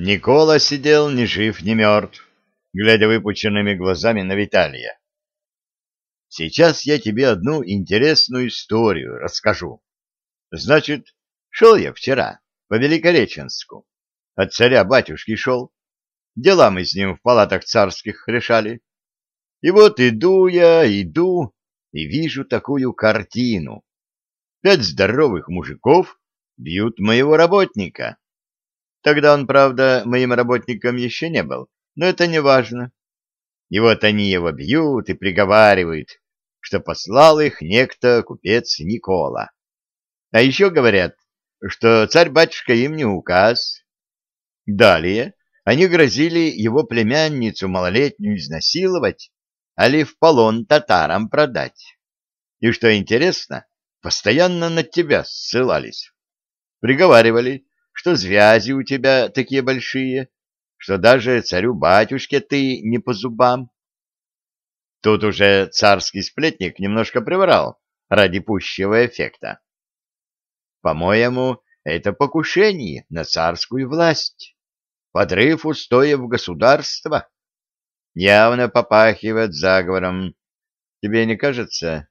Никола сидел ни жив, ни мертв, глядя выпученными глазами на Виталия. Сейчас я тебе одну интересную историю расскажу. Значит, шел я вчера по Великореченску. От царя-батюшки шел. Дела мы с ним в палатах царских решали. И вот иду я, иду, и вижу такую картину. Пять здоровых мужиков бьют моего работника. Тогда он, правда, моим работником еще не был, но это не важно. И вот они его бьют и приговаривают, что послал их некто купец Никола. А еще говорят, что царь-батюшка им не указ. Далее они грозили его племянницу малолетнюю изнасиловать, али в полон татарам продать. И что интересно, постоянно на тебя ссылались. Приговаривали, что связи у тебя такие большие, что даже царю-батюшке ты не по зубам. Тут уже царский сплетник немножко приврал ради пущего эффекта. По-моему, это покушение на царскую власть, подрыв устоев государства. Явно попахивает заговором. Тебе не кажется?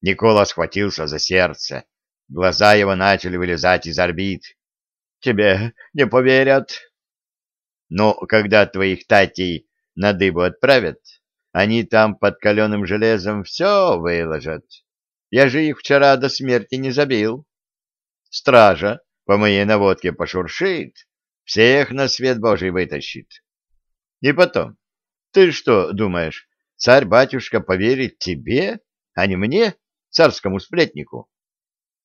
Никола схватился за сердце. Глаза его начали вылезать из орбит. Тебе не поверят. Но когда твоих татей на дыбу отправят, они там под каленым железом все выложат. Я же их вчера до смерти не забил. Стража по моей наводке пошуршит, всех на свет Божий вытащит. И потом, ты что думаешь, царь-батюшка поверит тебе, а не мне, царскому сплетнику?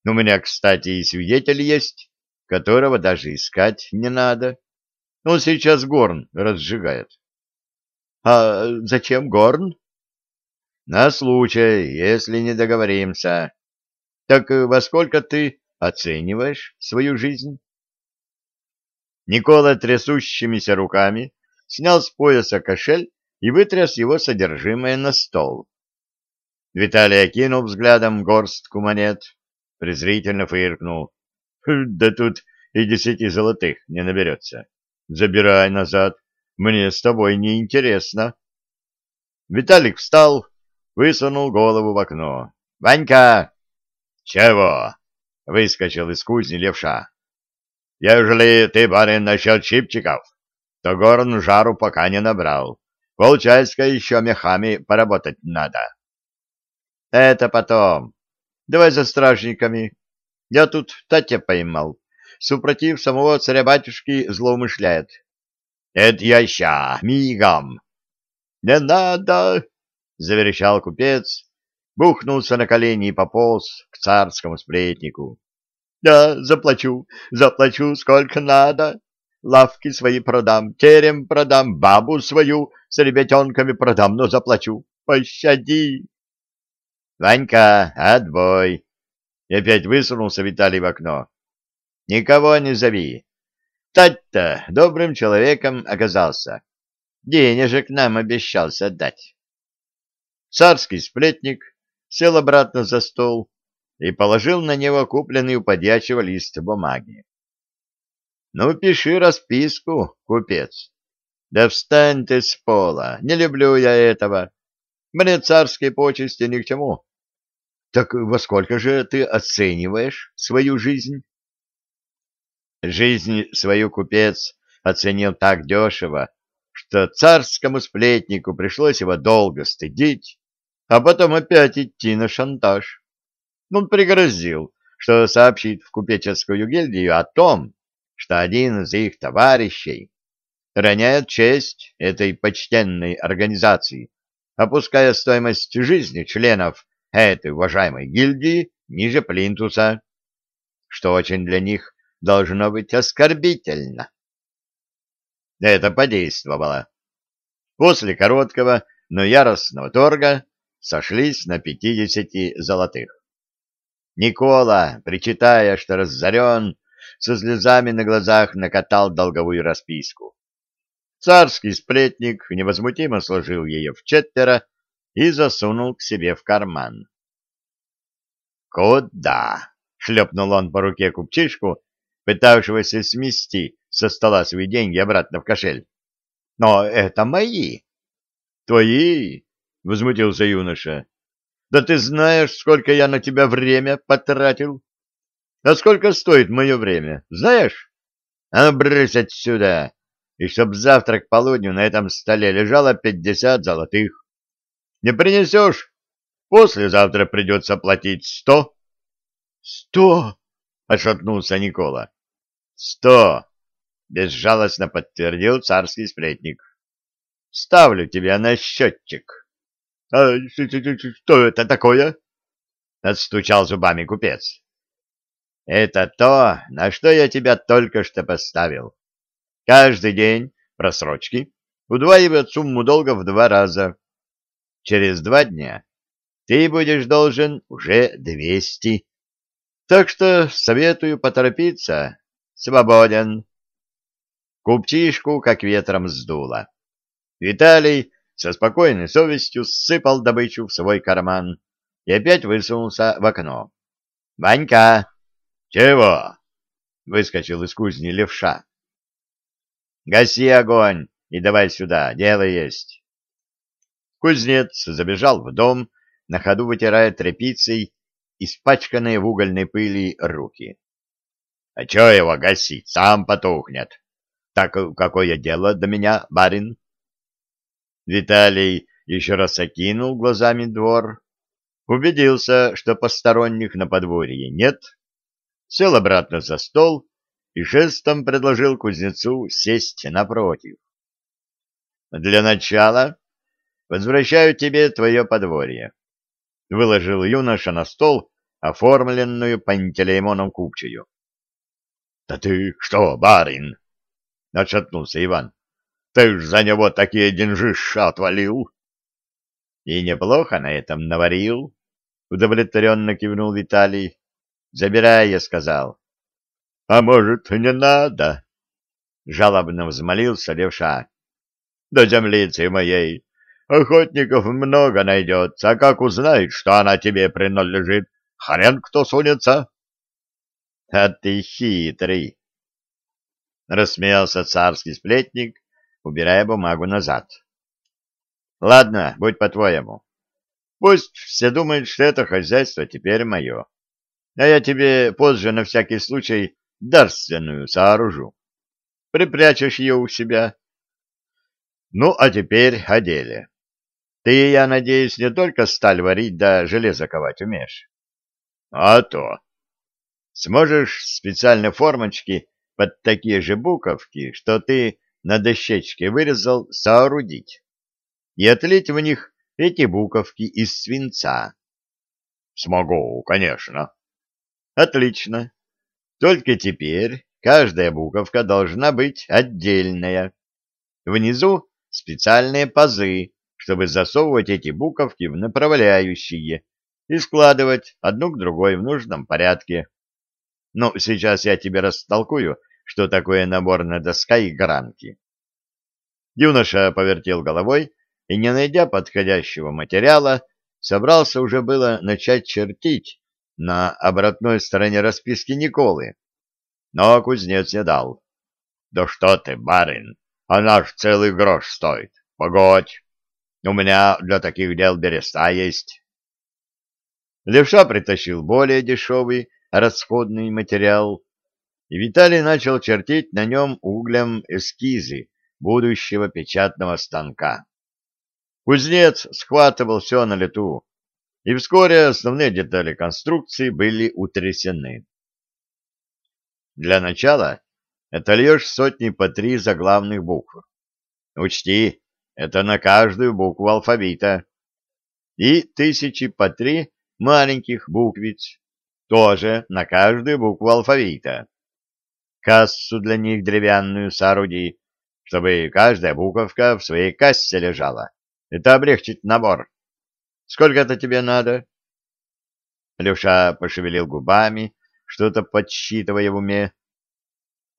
У меня, кстати, и свидетель есть, которого даже искать не надо. Он сейчас горн разжигает. А зачем горн? На случай, если не договоримся. Так во сколько ты оцениваешь свою жизнь? Никола трясущимися руками снял с пояса кошель и вытряс его содержимое на стол. Виталий окинул взглядом горстку монет, презрительно фыркнул. Да тут и десяти золотых не наберется. Забирай назад. Мне с тобой не интересно. Виталик встал, высунул голову в окно. «Ванька!» «Чего?» — выскочил из кузни левша. «Ежели ты, барин, насчет чипчиков, то горн жару пока не набрал. Полчаска еще мехами поработать надо». «Это потом. Давай за стражниками. Я тут Татя поймал. Супротив самого царя-батюшки злоумышляет. Это я ща, мигом. Не надо, заверещал купец, бухнулся на колени и пополз к царскому сплетнику. Да, заплачу, заплачу сколько надо. Лавки свои продам, терем продам, бабу свою с ребятенками продам, но заплачу. Пощади. Ванька, отбой. И опять высунулся Виталий в окно. Никого не зови. Тать-то добрым человеком оказался. Денежек нам обещался дать. Царский сплетник сел обратно за стол и положил на него купленный у подьячего лист бумаги. — Ну, пиши расписку, купец. Да встань ты с пола, не люблю я этого. Мне царские почести ни к чему. Так во сколько же ты оцениваешь свою жизнь? Жизнь свою купец оценил так дешево, что царскому сплетнику пришлось его долго стыдить, а потом опять идти на шантаж. Он пригрозил, что сообщит в купеческую гильдию о том, что один из их товарищей роняет честь этой почтенной организации, опуская стоимость жизни членов этой уважаемой гильдии ниже плинтуса, что очень для них должно быть оскорбительно. Это подействовало. После короткого, но яростного торга сошлись на пятидесяти золотых. Никола, причитая, что разорен, со слезами на глазах накатал долговую расписку. Царский сплетник невозмутимо сложил ее в четверо и засунул к себе в карман. «Куда?» — шлепнул он по руке купчишку, пытавшегося смести со стола свои деньги обратно в кошель. Но это мои. Твои? — возмутился юноша. — Да ты знаешь, сколько я на тебя время потратил? А сколько стоит мое время, знаешь? А ну, брысь отсюда! И чтоб завтра к полудню на этом столе лежало пятьдесят золотых. Не принесешь? Послезавтра придется платить сто. — Сто? — отшатнулся Никола. — Сто! — безжалостно подтвердил царский сплетник. — Ставлю тебя на счетчик. — А что это такое? — отстучал зубами купец. — Это то, на что я тебя только что поставил. Каждый день просрочки удваивает сумму долга в два раза. Через два дня ты будешь должен уже двести. Так что советую поторопиться. Свободен. Купчишку как ветром сдуло. Виталий со спокойной совестью сыпал добычу в свой карман и опять высунулся в окно. — Ванька! — Чего? — выскочил из кузни левша. — Гаси огонь и давай сюда, дело есть. Кузнец забежал в дом, на ходу вытирая тряпицей испачканные в угольной пыли руки. — А чё его гасить, сам потухнет. Так какое дело до меня, барин? Виталий еще раз окинул глазами двор, убедился, что посторонних на подворье нет, сел обратно за стол и жестом предложил кузнецу сесть напротив. «Для начала возвращаю тебе твое подворье», — выложил юноша на стол оформленную Пантелеймоном купчую. — Да ты что, барин? — отшатнулся Иван. Ты ж за него такие деньжища отвалил. — И неплохо на этом наварил, — удовлетворенно кивнул Виталий. — Забирай, я сказал. — А может, не надо? — жалобно взмолился левша. — До землицы моей охотников много найдется, а как узнает, что она тебе принадлежит, хрен кто сунется. — А ты хитрый! — рассмеялся царский сплетник, убирая бумагу назад. Ладно, будь по-твоему. Пусть все думают, что это хозяйство теперь мое. А я тебе позже на всякий случай дарственную сооружу. Припрячешь ее у себя. Ну, а теперь о деле. Ты, я надеюсь, не только сталь варить да железо ковать умеешь. А то. Сможешь специальные формочки под такие же буковки, что ты на дощечке вырезал соорудить и отлить в них эти буковки из свинца. Смогу, конечно. Отлично. Только теперь каждая буковка должна быть отдельная. Внизу специальные пазы, чтобы засовывать эти буковки в направляющие и складывать одну к другой в нужном порядке. Ну, сейчас я тебе растолкую, что такое наборная доска и гранки. Юноша повертел головой и, не найдя подходящего материала, собрался уже было начать чертить на обратной стороне расписки Николы. Но кузнец не дал. — Да что ты, барин, она ж целый грош стоит. Погодь, у меня для таких дел береста есть. Левша притащил более дешевый расходный материал, и Виталий начал чертить на нем углем эскизы будущего печатного станка. Кузнец схватывал все на лету, и вскоре основные детали конструкции были утрясены. Для начала отольешь сотни по три заглавных букв. Учти, это на каждую букву алфавита. И тысячи по три маленьких буквиц, тоже на каждую букву алфавита кассу для них деревянную сооруди, чтобы каждая буковка в своей кассе лежала. Это облегчит набор. Сколько это тебе надо? Леша пошевелил губами, что-то подсчитывая в уме.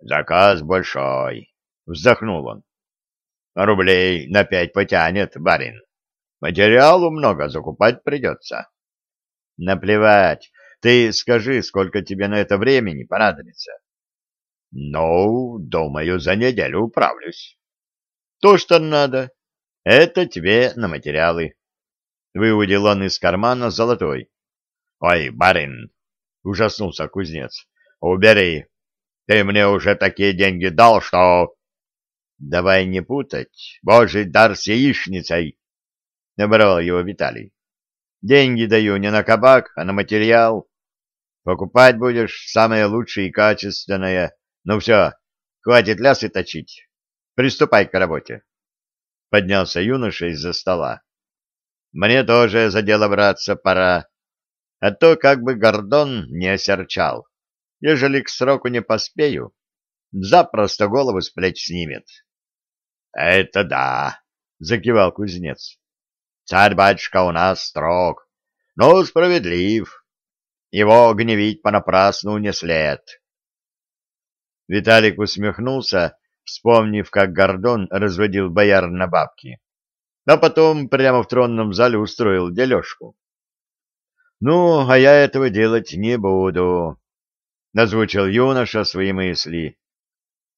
Заказ большой, вздохнул он. Рублей на пять потянет, барин. Материалу много закупать придется. Наплевать. Ты скажи, сколько тебе на это времени понадобится. Ну, думаю, за неделю управлюсь. То, что надо, это тебе на материалы. Выудил он из кармана золотой. Ой, барин, ужаснулся кузнец. Убери. Ты мне уже такие деньги дал, что... Давай не путать. Божий дар с яичницей. Набрал его Виталий. Деньги даю не на кабак, а на материал. Покупать будешь самое лучшее и качественное. Ну все, хватит лясы точить. Приступай к работе. Поднялся юноша из-за стола. Мне тоже за дело браться пора. А то как бы Гордон не осерчал. Ежели к сроку не поспею, запросто голову с плеч снимет. — Это да, — закивал кузнец. — Царь-батюшка у нас строг, но справедлив. Его гневить понапрасну не след. Виталик усмехнулся, вспомнив, как Гордон разводил бояр на бабки, а потом прямо в тронном зале устроил дележку. «Ну, а я этого делать не буду», — озвучил юноша свои мысли.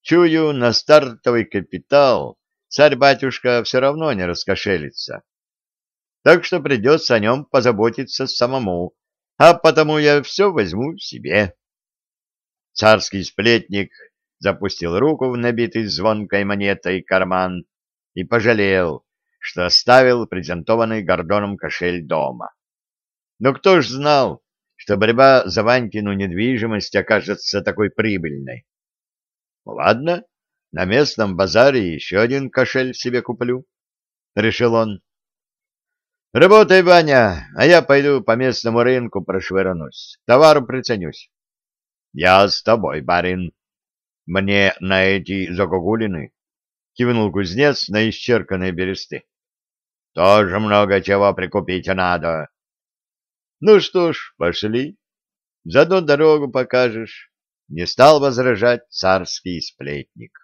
«Чую, на стартовый капитал царь-батюшка все равно не раскошелится. Так что придется о нем позаботиться самому, а потому я все возьму себе». Царский сплетник запустил руку в набитый звонкой монетой карман и пожалел, что оставил презентованный Гордоном кошель дома. Но кто ж знал, что борьба за Ванькину недвижимость окажется такой прибыльной? Ладно, на местном базаре еще один кошель себе куплю, — решил он. Работай, Ваня, а я пойду по местному рынку прошвырнусь, товару приценюсь. Я с тобой, барин, мне на эти загогулины, кивнул кузнец на исчерканные бересты. Тоже много чего прикупить надо. Ну что ж, пошли. Заодно дорогу покажешь. Не стал возражать царский сплетник.